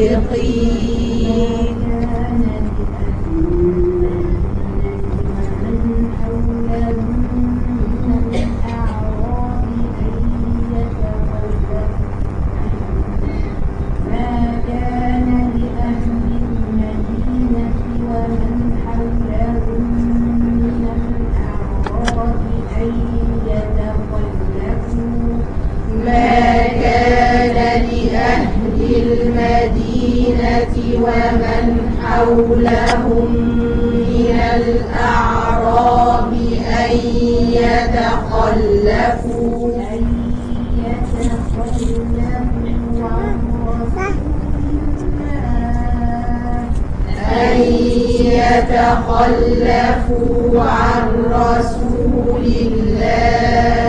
الصادقين أن يتخلفوا عن رسول الله.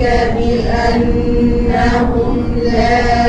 ذلك بأنهم لا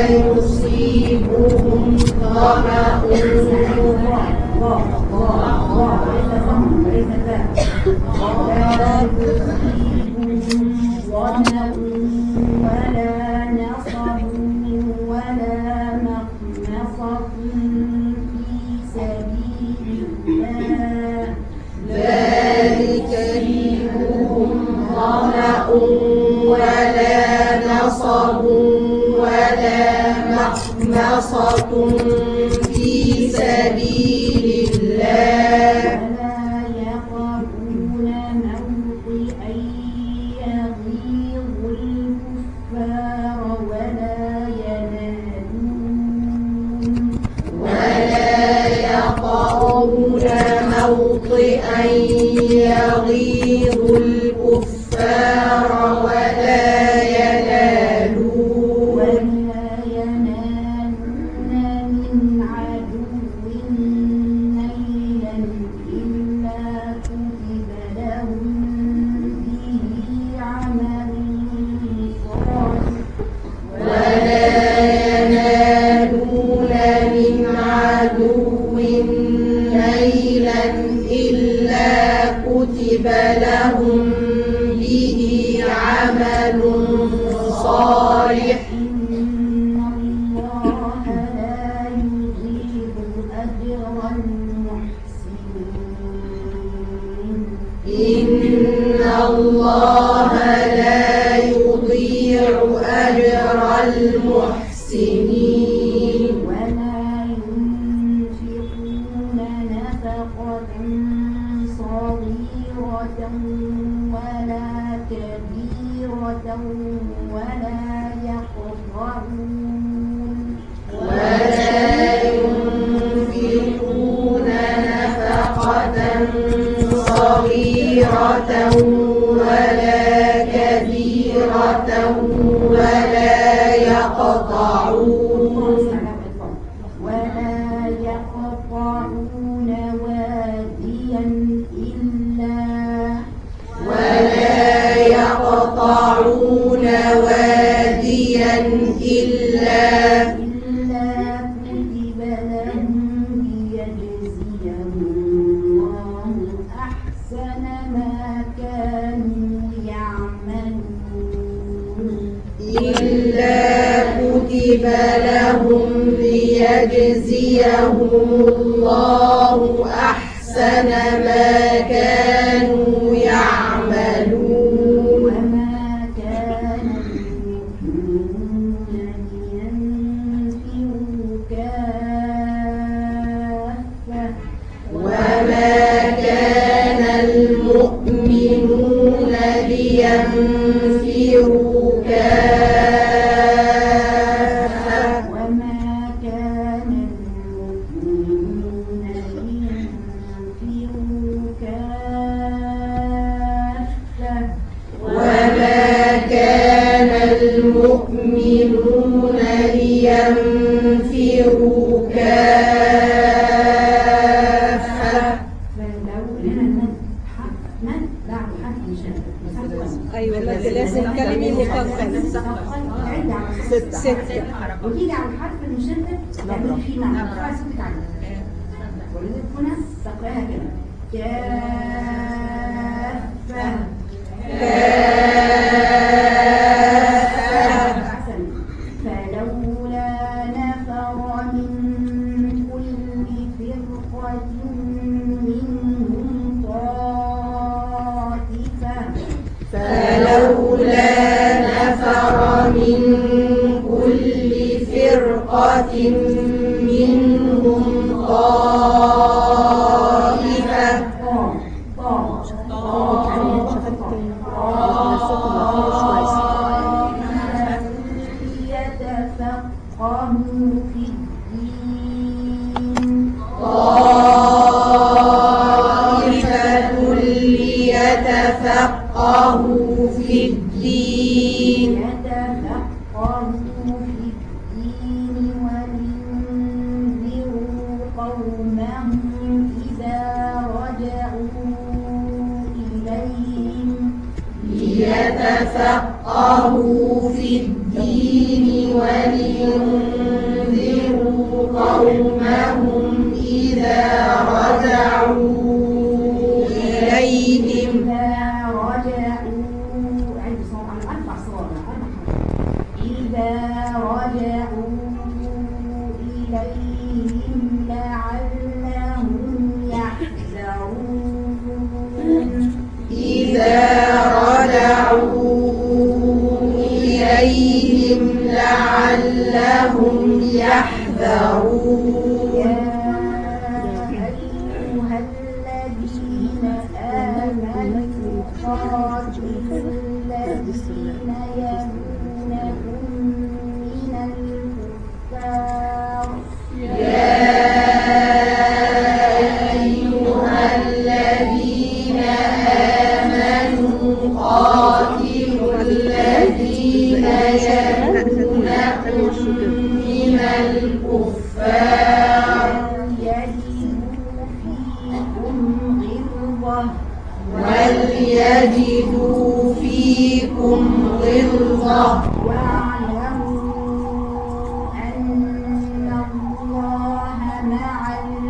ولا كبيرة ولا يقطعون ولا ينفقون نفقة صغيرة ليجزيهم الله أحسن ما كانوا أيوه لازم كلمه مفصل ستة ستة. قولي لي عن حرف المشدد تعملي فيه معنى. نعم. خلاص صوتك هنا تقراها كده. كافة كافة فقهوا في الدين ولينذروا قومهم thou I.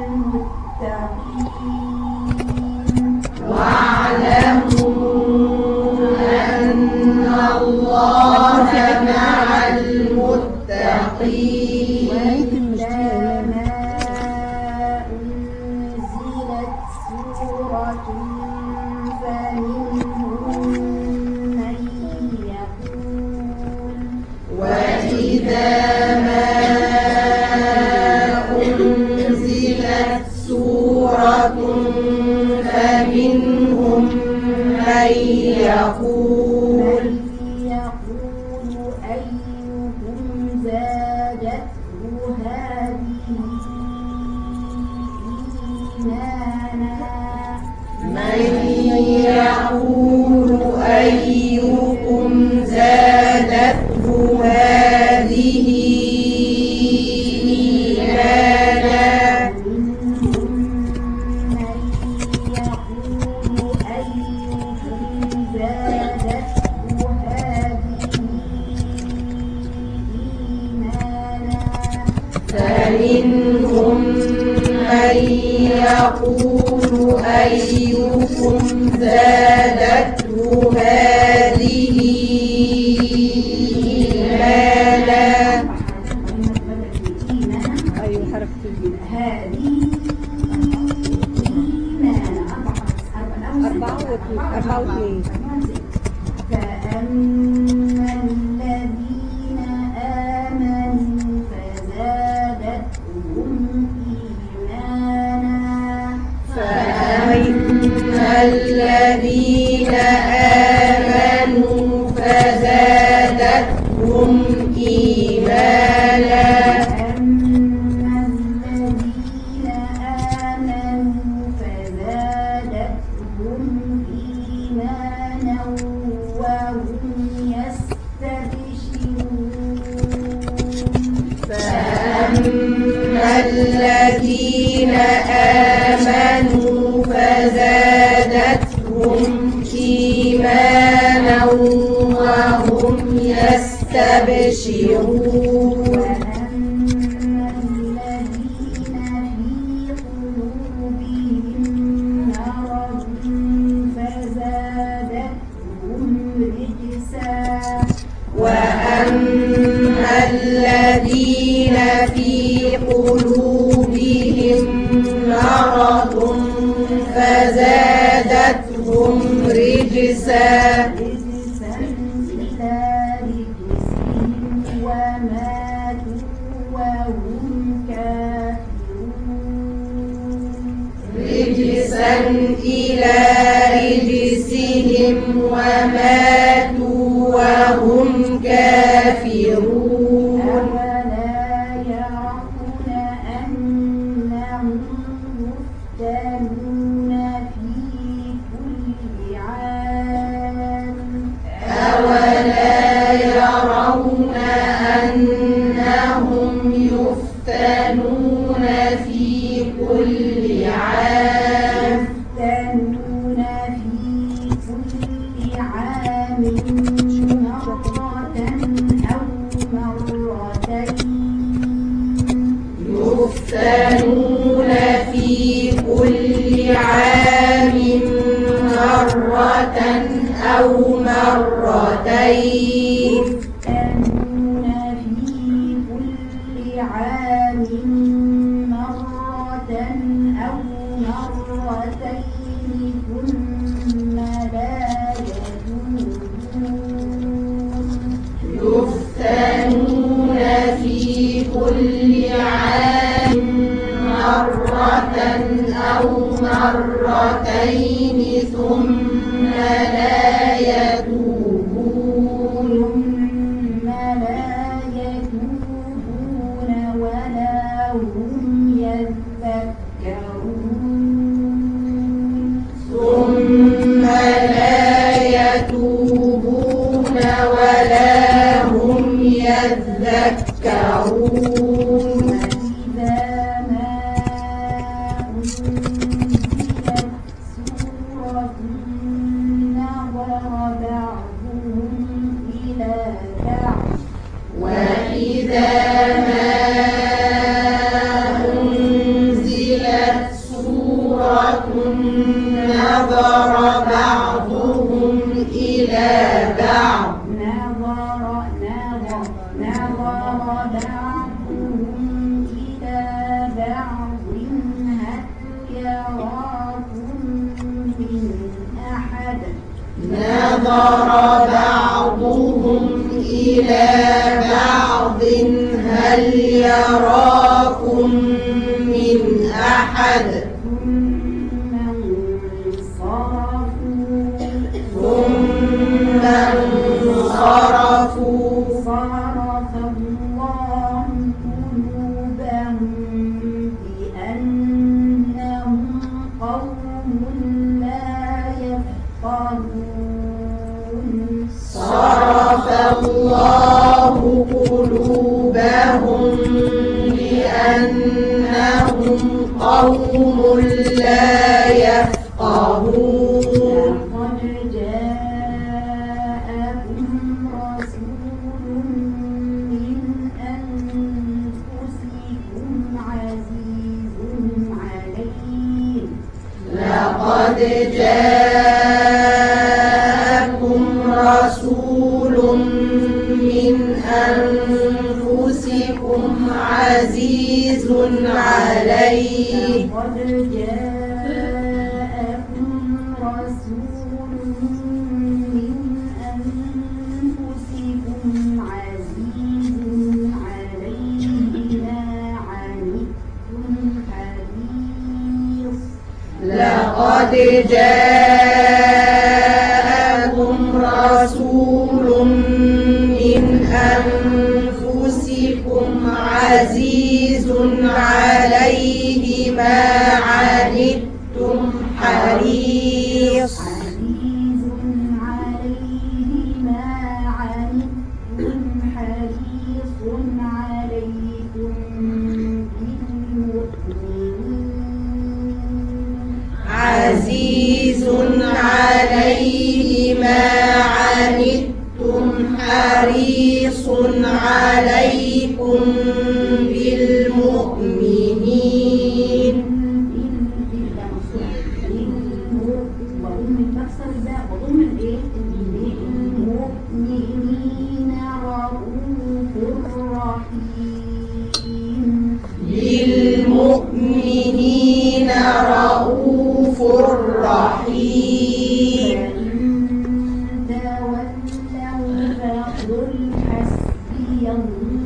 الذي وأما الذين في قلوبهم مرض فزادتهم رجساً. مرتين. أن في كل عام مرة أو مرتين ثم لا يفتنون في كل عام مرة أو مرتين ثم لا يتوبون نظر بعضهم إلى بعض هل يراكم من أحد؟ قوم لا يفقهون. لقد جاءكم رسول من أنفسكم عزيز عليه. لقد جاءكم رسول من أنفسكم عزيز عليه. لقد جاءكم رسول من أنفسكم عزيز عليه ما عنتم حريص. لقد جاءكم حريص عزيز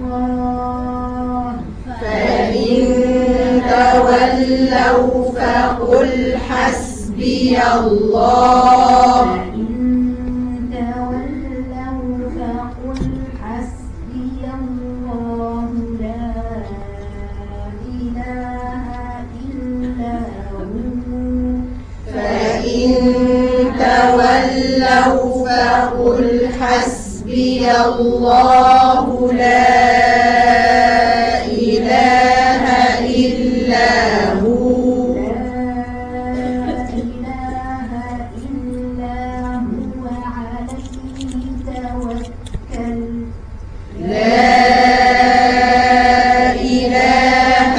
الله فإن تولوا فقل حسبي الله. فإن تولوا فقل حسبي الله. لا إله إلا هو فإن تولوا فقل حسبي الله لا إله إلا هو. لا إله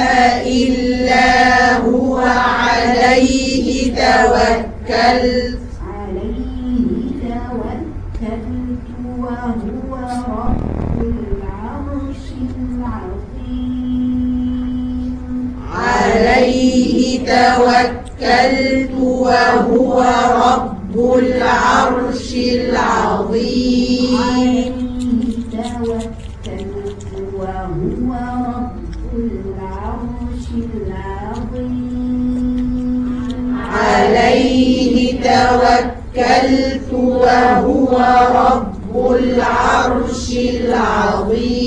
إلا هو عليه توكل. عليه توكلت عليه توكلت وهو رب العرش العظيم. توكلت وهو رب العرش العظيم عليه توكلت وهو رب العرش العظيم.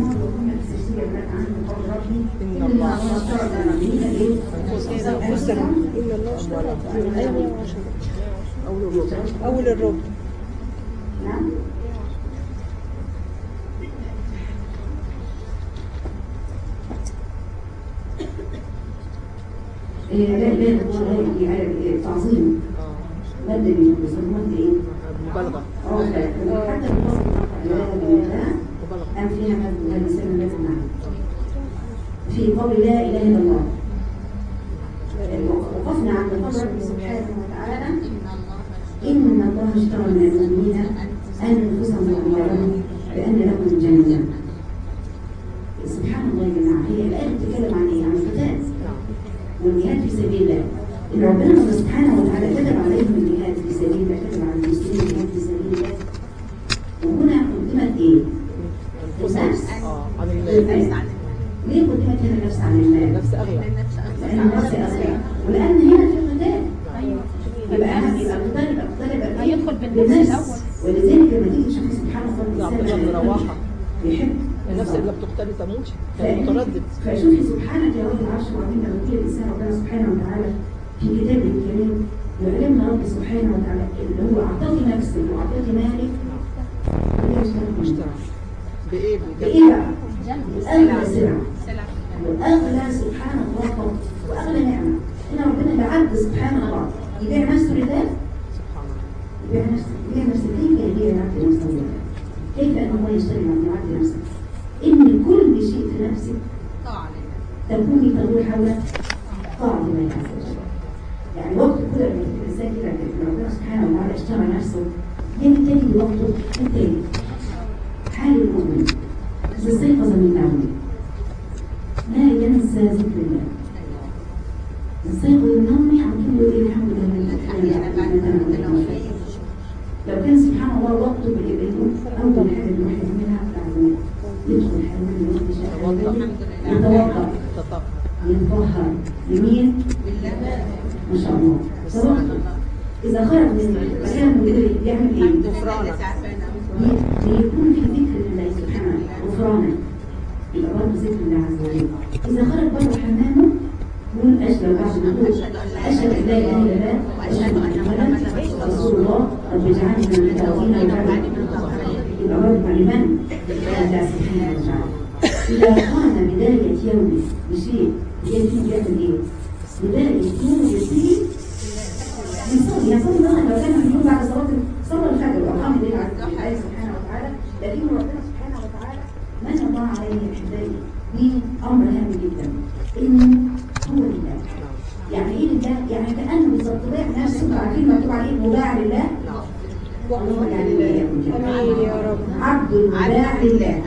أول الله اشترى إن الله اشترى أول الربع تعظيم بدل المسلمات إيه؟ مبالغه في قول لا إله إلا الله. نفسك. تكوني تدور حول طاعة لله عز وجل. يعني وقت كل ما الإنسان كده ربنا سبحانه وتعالى اشترى نفسه ينتهي وقته التاني حال المؤمن إذا استيقظ من نومه لا ينسى ذكر الله. استيقظ من نومه على طول يقول الحمد لله الحمد لله الحمد لله لو كان سبحان الله وقته بالإبن أول حاجة الواحد يعملها بعد ما يدخل حلم نتوضا نتوضا نتطهر جميل ما شاء الله صراحة إذا خرج من الإسلام وقدر يعمل إيه؟ غفرانك بيكون في ذكر لله سبحانه غفرانك الإقرار ذكر الله عز وجل إذا خرج بره حمامه يقول أشهد بعد الخروج أشهد أن لا إله إلا الله وأشهد أن محمدا رسول الله رب اجعلني من الذين يدعون الإقرار مع الإيمان بالله سبحانه وتعالى يدافعون بدرجة يومي بشيء يتيم يتم إيه بدرجة يومي يصيب يصوم يصلي مثلا لو كان في اليوم بعد صلاة صلى الفجر والحمد لله على الحق سبحانه وتعالى لكن ربنا سبحانه وتعالى من الله عليه أحبائي أمر هام جدا إنه هو لله يعني إيه لله؟ يعني كأنه بالظبط بايع نفسه عارفين مكتوب عليه مباع لله الله يعني لا يكون عبد مباع لله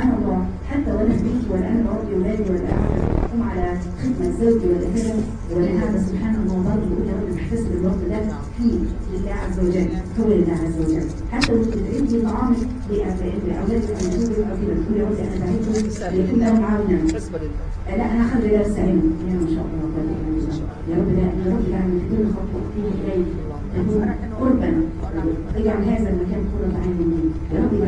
سبحان الله حتى وأنا في بيتي ولا أنا بربي أولادي ولا اقوم على خدمة زوجي ولا كذا ولا هذا سبحان الله برضه بقول يا رب بحتسب الوقت ده في لله عز وجل هو لله عز وجل. حتى لو بتدعي لي طعامك لأولادي ان يجوزوا أو يا رب أنا بعيد لكن لهم عاونا لا أنا أخذ بالي بس يا ما شاء الله طيب، يا رب. لا يا رب يعني كل خطوة فيه اليك يعني قربا. اجعل هذا المكان كله عين. مني يا رب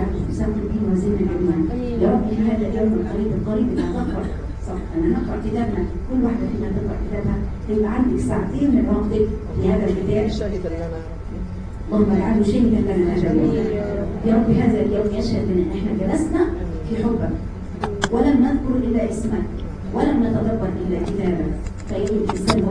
القريب اللي هتقرا صح أنا نقرا كتابنا كل واحدة فينا تقرا كتابها يبقى عندك ساعتين من وقتك هذا الكتاب شاهد لنا اللهم اجعله شهيدا لنا اليوم يا رب هذا اليوم يشهد ان إحنا جلسنا في حبك ولم نذكر الا اسمك ولم نتدبر الا كتابك فيجب الانسان